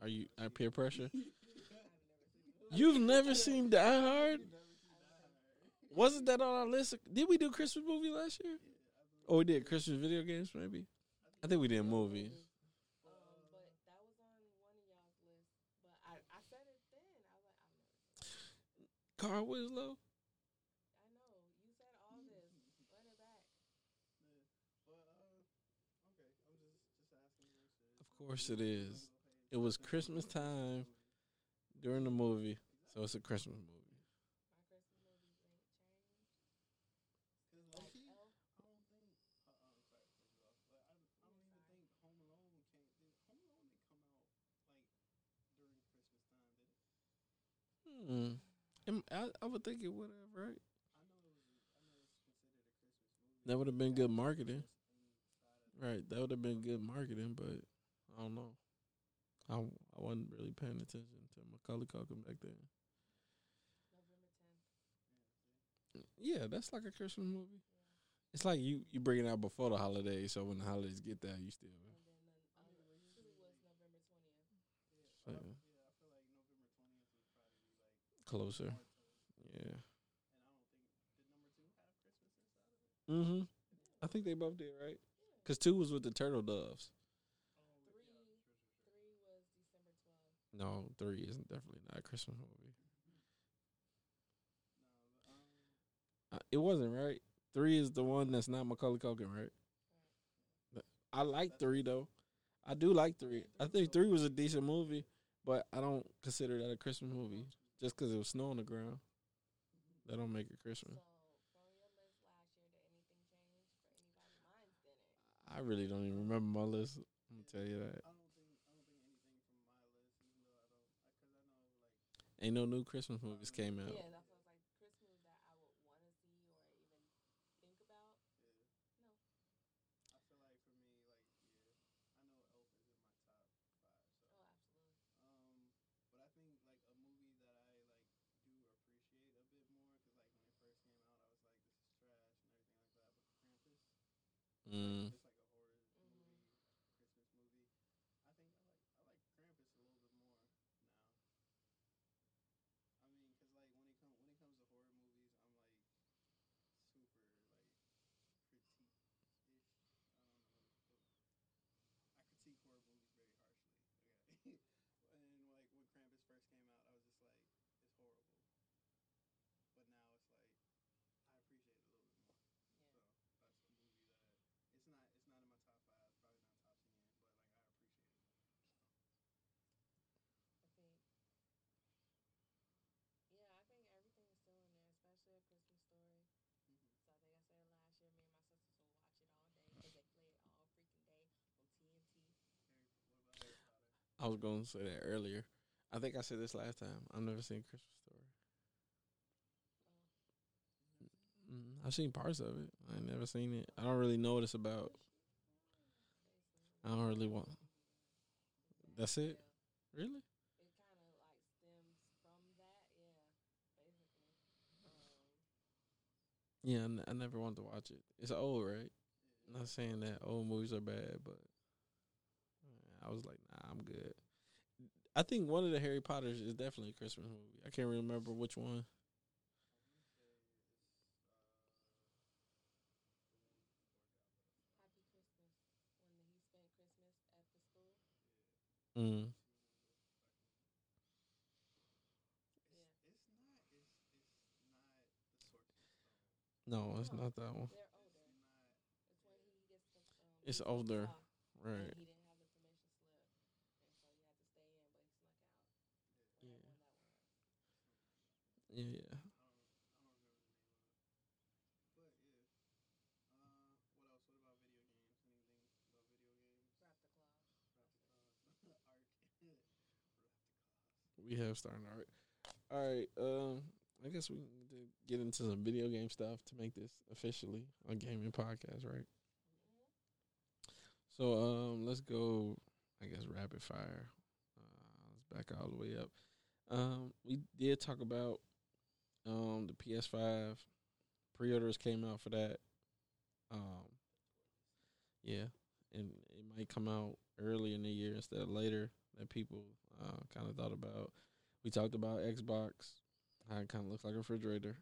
I. Are you at peer pressure? I've never seen it. You've never seen Die Hard? You've never seen Die Hard. Wasn't that on our list? Did we do Christmas movie last year? Yeah, I believe Oh, we did Christmas video games, maybe. I think we did movies. But that was on one of y'all's list. But I, I said it then. I was like, I've never. Carl Winslow. I know. You said all this. Run it back. Yeah. But uh, okay, I'm just just asking. Of course it is. It was Christmas time during the movie, so it's a Christmas movie. My Christmas movies ain't changed. Cause Like key, Elf. I don't think. I'm sorry, to cut you off, but I, I don't even think Home Alone Home Alone didn't out like during Christmas time, did it? Hmm. I, I would think it would have, right? I know it was. I know it's considered a Christmas movie. That would have been good marketing. Right. That would have been good marketing, but I don't know. I, I wasn't really paying attention to Macaulay Culkin back then. November 10th. Yeah, that's like a Christmas movie. Yeah. It's like you you bring it out before the holidays, so when the holidays get there, you still. And then the I mean, other we two usually- was November 20th. Yeah, So, yeah. yeah. I feel like November twentieth would probably be like Closer. Yeah. And I don't think did number two have Christmas inside of it. Mm-hmm. I think they both did, right? Because two was with the turtle doves. Three-. Three was December 12th. No, three isn't definitely not a Christmas movie. No, but, um, Uh, it wasn't right. Three is the one that's not Macaulay Culkin, right? I like three though. I do like three. I think three was a decent movie, but I don't consider that a Christmas movie just because it was snow on the ground. That don't make it Christmas. So, from your list last year, did anything change for anybody? Mine didn't. I really don't even remember my list. I'm gonna tell you that. I don't think I don't think anything from my list, even though I don't, because I know like Ain't no new Christmas movies came out. Yeah, that's what I was like. Christmas that I would want to see or even think about. yeah, No. I feel like for me like yeah, I know Elf is in my top five. So Oh, absolutely. um, but I think like a movie that I like do appreciate a bit more because like when it first came out, I was like this is trash and everything like that. But Krampus, Mm. it's like a horror Mhm. movie, Christmas movie. I think I like I like Krampus a little bit more now. I mean, cause like when it come when it comes to horror movies, I'm like super like critique ish. I don't know. What, I critique horror movies very harshly. Okay, and like when Krampus first came out, I was just like, it's horrible. But now it's like I appreciate it a little bit more. Yeah. So that's a movie that it's not it's not in my top five, probably not top ten, but like I appreciate it. I think. Yeah, I think everything is still in there, especially a Christmas story. Mm-hmm. So I think I said last year, me and my sisters will watch it all day because they play it all freaking day on TNT. Harry, what about Harry Potter? I was going to say that earlier. I think I said this last time. I've never seen Christmas Story. Mm, I've seen parts of it. I ain't never seen it. I don't really know what it's about. I don't really want. That's it. Really? It kind of like stems from that, yeah, basically. Um, Yeah, I, n- I never wanted to watch it. It's old, right? Not saying that old movies are bad, but I was like, nah, I'm good. I think one of the Harry Potters is definitely a Christmas movie. I can't remember which one. Happy Christmas when he spent Christmas at the school. Mm. Yeah. It's not. It's it's not the Sorcerer's Stone. No, it's not that one. They're It's older. not. The claws. We have starting art. All right. Um, I guess we need to get into some video game stuff to make this officially a gaming podcast, right? So um, let's go. I guess rapid fire. Uh, let's back all the way up. Um, we did talk about um the PS5 pre-orders came out for that. Um, yeah, and it might come out early in the year instead of later that people uh, kind of thought about. We talked about Xbox, how it kind of looks like a refrigerator.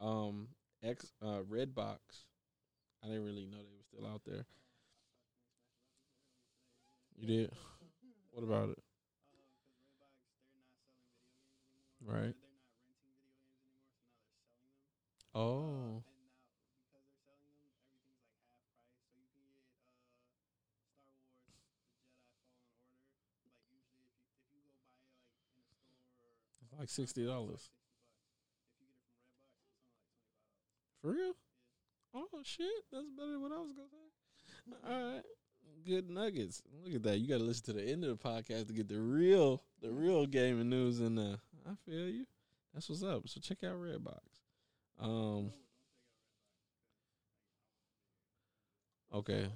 Um, X uh, Redbox, I didn't really know they were still out there. You did. What about it? Because everything's like in sixty dollars. For real? Oh shit, that's better than what I was gonna say. All right, good nuggets. Look at that. You got to listen to the end of the podcast to get the real, the real gaming news. And uh, I feel you. That's what's up. So check out Redbox. Um. Okay.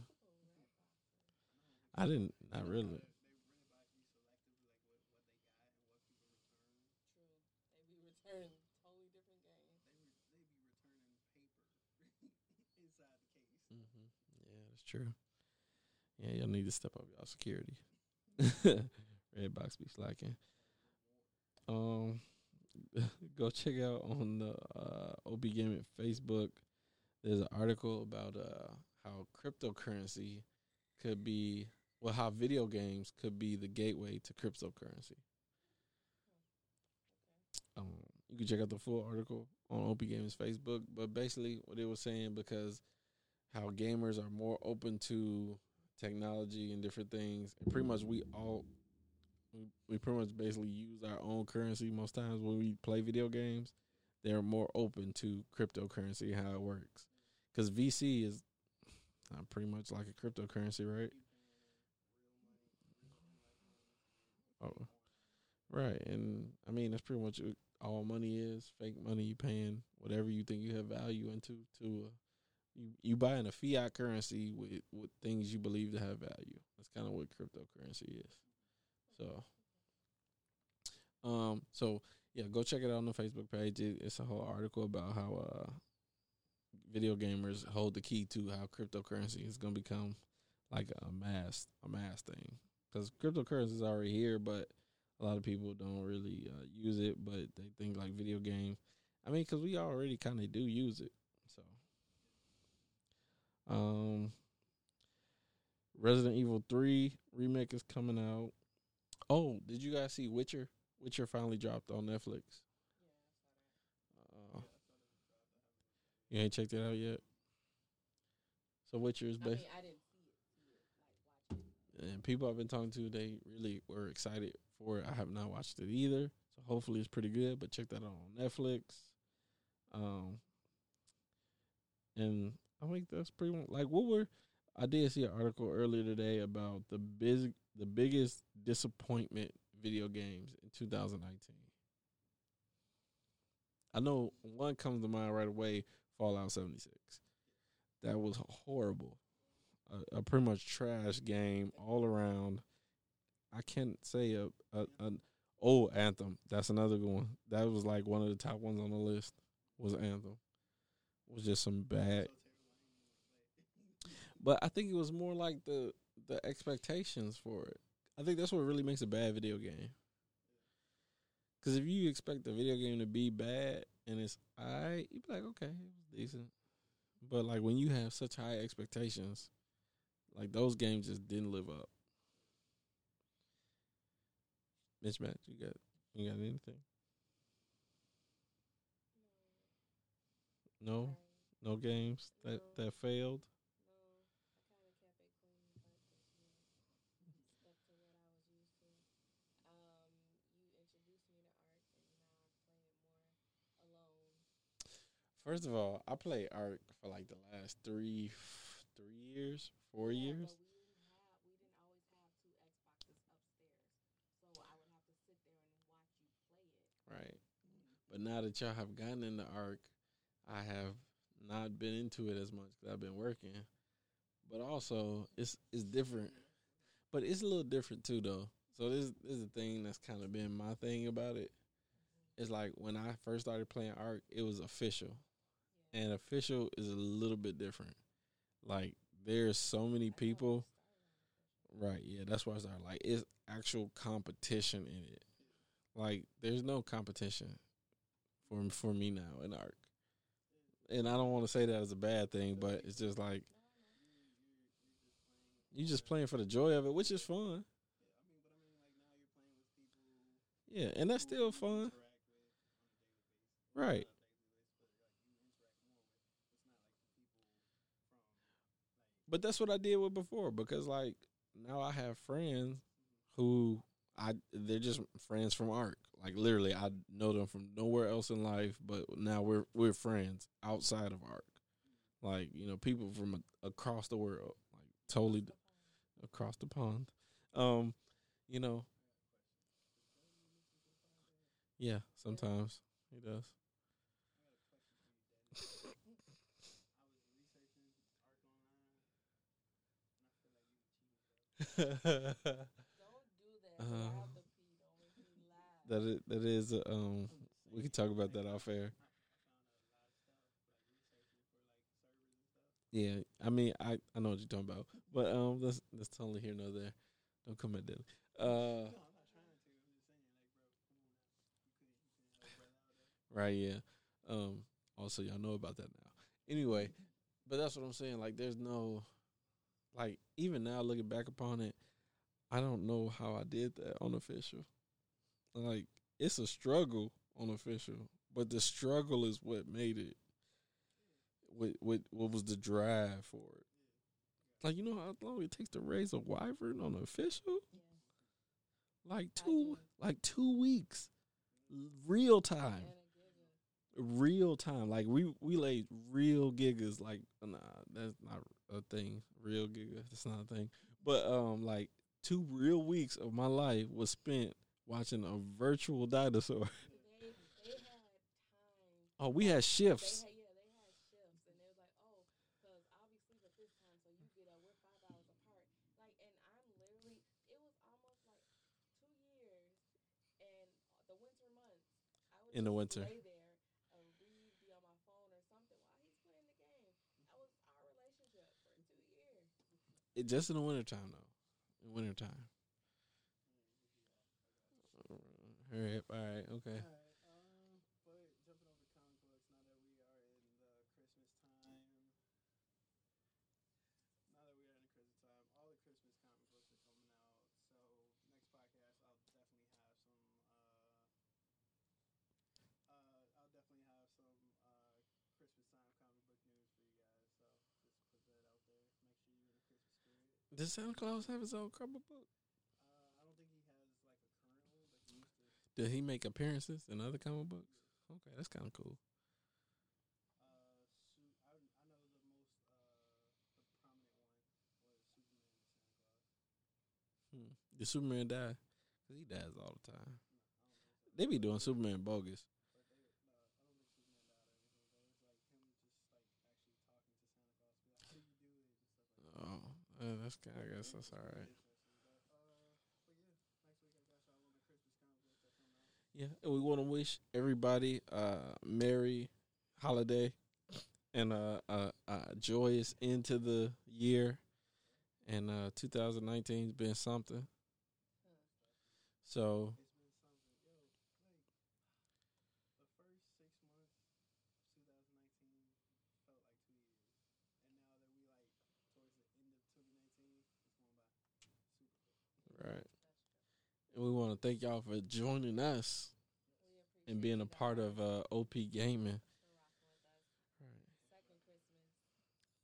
I didn't. Not really. They Redbox be selective with like what, what they got and what people return. True. They be returning totally different games. They re- they be returning paper inside the case. Yeah, that's true. Yeah, y'all need to step up y'all security. Redbox be slacking. Um, go check out on the uh, OP Gaming Facebook. There's an article about uh how cryptocurrency could be, well, how video games could be the gateway to cryptocurrency. Um, you can check out the full article on OP Gaming's Facebook. But basically, what it was saying because how gamers are more open to technology and different things, and pretty much we all we, pretty much basically use our own currency most times when we play video games. They're more open to cryptocurrency how it works because VC is pretty much like a cryptocurrency, right? Oh, right. And I mean, that's pretty much all money is fake money. You paying whatever you think you have value into to uh, you. You buying a fiat currency with with things you believe to have value. That's kind of what cryptocurrency is. So, um, so yeah, go check it out on the Facebook page. It, it's a whole article about how uh, video gamers hold the key to how cryptocurrency is going to become like a mass a mass thing because cryptocurrency is already here, but a lot of people don't really uh, use it. But they think like video games. I mean, because we already kind of do use it. So, um, Resident Evil Three remake is coming out. Oh, did you guys see Witcher? Witcher finally dropped on Netflix. Uh, you ain't checked it out yet. So Witcher is I mean, I didn't see it, see it, like and people I've been talking to, they really were excited for it. I have not watched it either, so hopefully it's pretty good. But check that out on Netflix. Um, and I think that's pretty much like what were. I did see an article earlier today about the big, the biggest disappointment video games in 2019. I know one comes to mind right away, Fallout 76. That was horrible. A, a pretty much trash game all around. I can't say a, a an oh Anthem. That's another good one. That was like one of the top ones on the list was Anthem. was just some bad. So terrible. I didn't even play. But I think it was more like the the expectations for it. I think that's what really makes a bad video game. Because if you expect the video game to be bad and it's alright, you be like, okay, it was decent. But like when you have such high expectations, like those games just didn't live up. Mismatch, you got you got anything? No, no games that that failed. No, I kind of kept it clean, but you know, stuck to what I was used to. Um, you introduced me to Ark, and now I've played it more alone. First of all, I played Ark for like the last three, three years, four Yeah, years. But we didn't have, we didn't always have two Xboxes upstairs, so I would have to sit there and watch you play it. Right. Mm-hmm. But now that y'all have gotten into Ark, I have not been into it as much because I've been working. But also, it's it's different. But it's a little different too, though. So this, this is the thing that's kind of been my thing about it. It's like when I first started playing Ark, it was official. And official is a little bit different. Like there's so many people. Right, yeah, that's why I started. Like, it's actual competition in it. Like, there's no competition for for me now in Ark, and I don't want to say that as a bad thing, but it's just like you just playing for the joy of it, which is fun. Yeah, and that's still fun, right? not a daily basis, but like you interact more with. It's not like the people from like. But that's what I did with before because like now I have friends who I they're just friends from Ark. Like literally, I know them from nowhere else in life, but now we're we're friends outside of Ark. Like you know, people from across the world, like totally across the pond. Um, you know. Yeah, sometimes he does. I got a question for you, Daddy. I was researching Ark Online, and I feel like you were cheating, bro. Don't do that. Uh, I have to pee. Don't make me laugh. that is, that is uh, um we can talk about that off air. I, I found out a lot of stuff, like researching for like servers and stuff. Yeah, I mean, I, I know what you're talking about, but um, that's that's totally here nor there. Don't come at that. Uh, no, I'm not trying to. I'm just saying, like, bro, come on now. You couldn't, you couldn't help a brother out there. right, yeah. Um, also y'all know about that now. Anyway, but that's what I'm saying. Like, there's no, like, even now looking back upon it, I don't know how I did that on official. Like, it's a struggle on official, but the struggle is what made it. What what what was the drive for it? Like, you know how long it takes to raise a wyvern on official? Like two, like two weeks, real time, And a giga. Real time. Like we we laid real gigas. Like nah, that's not a thing. Real giga, that's not a thing. But um, like two real weeks of my life was spent watching a virtual dinosaur. They they. Oh, we had shifts. had, yeah, they had shifts, and it was like, oh, because obviously at this time, so you get up, we're five hours apart. Like, and I'm literally, it was almost like two years, and the winter months, In the winter. lay there and read, be on my phone or something while he's playing the game. That was our relationship for two years. It, just in the wintertime though. In wintertime. Hurry up. All right. Okay. All right. Um, but jumping over comic books now that we are in the Christmas time. Now that we are in the Christmas time, all the Christmas comic books are coming out. So next podcast, I'll definitely have some. Uh, uh, I'll definitely have some uh, Christmas time comic book news for you guys. So just put that out there. Make sure you're in the Christmas spirit. Does Santa Claus have his own comic book? Uh, I don't think he has like a current one, but he used to. Did he make appearances in other comic books? Okay, that's kind of cool. Uh, I, I know the most uh the prominent one was Superman and Santa Claus. Hmm. Did Superman die? Cause he dies all the time. No, I don't think so. They be doing Superman bogus. But they, no, I don't think Superman died or anything. But it's like him just like actually talking to Santa Claus, be like, "How do you do it?" and stuff like that. Oh, uh, that's. I guess that's all right. Yeah, and we want to wish everybody uh merry holiday. and a, joyous end to the year. And uh, 2019's been something. So It's been something. Yo, like the first six months of 2019 felt like two years, and now that we like towards the end of 2019, it's going by super quick. right, and we want to thank y'all for joining us and being a part of uh, OP Gaming.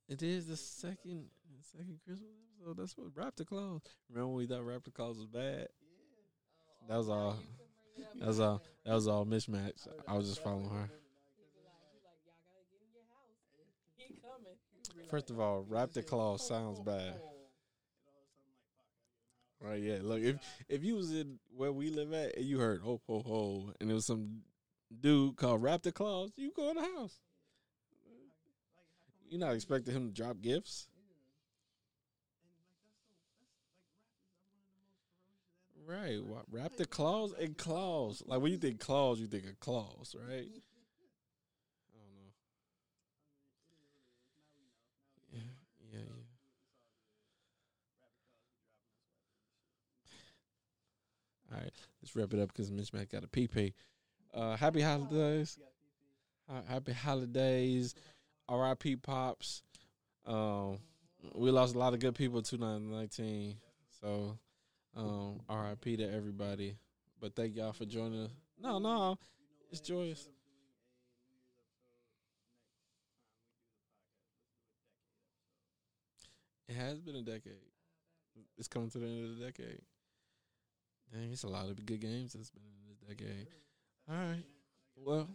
It is the second second Christmas episode. That's what Raptor Claus. Remember when we thought Raptor Claus was bad? Yeah. That was all. That was all. That was all mismatch. I was just following her. First of all, Raptor Claus sounds bad. Right? Yeah. Look, if if you was in where we live at and you heard ho ho ho, and it was some dude called Raptor Claus, you go in the house. You're not expecting him to drop gifts, right? Raptor Claus and Claws. Like when you think Claws, you think of Claws, right? I don't know. Yeah, yeah, yeah. All right, let's wrap it up because Mitch Mac got a PP. Uh, happy holidays. Ha- Happy holidays. R.I.P. Pops. Um, we lost a lot of good people in 2019. So, um, R.I.P. to everybody. But thank y'all for joining us. No, no, it's joyous. It has been a decade. It's coming to the end of the decade. Dang, it's a lot of good games that's been in this decade. All right. Well,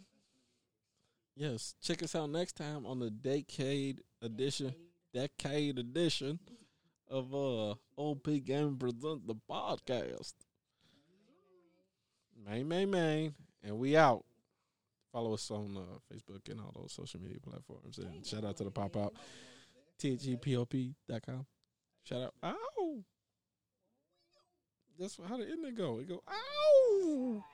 yes. Check us out next time on the decade edition, decade edition of uh OP Game Present the podcast. Main, main, main, and we out. Follow us on uh, Facebook and all those social media platforms. And shout out to the pop out tgpop.com. Shout out. Ow. That's how the ending go. It go, ow.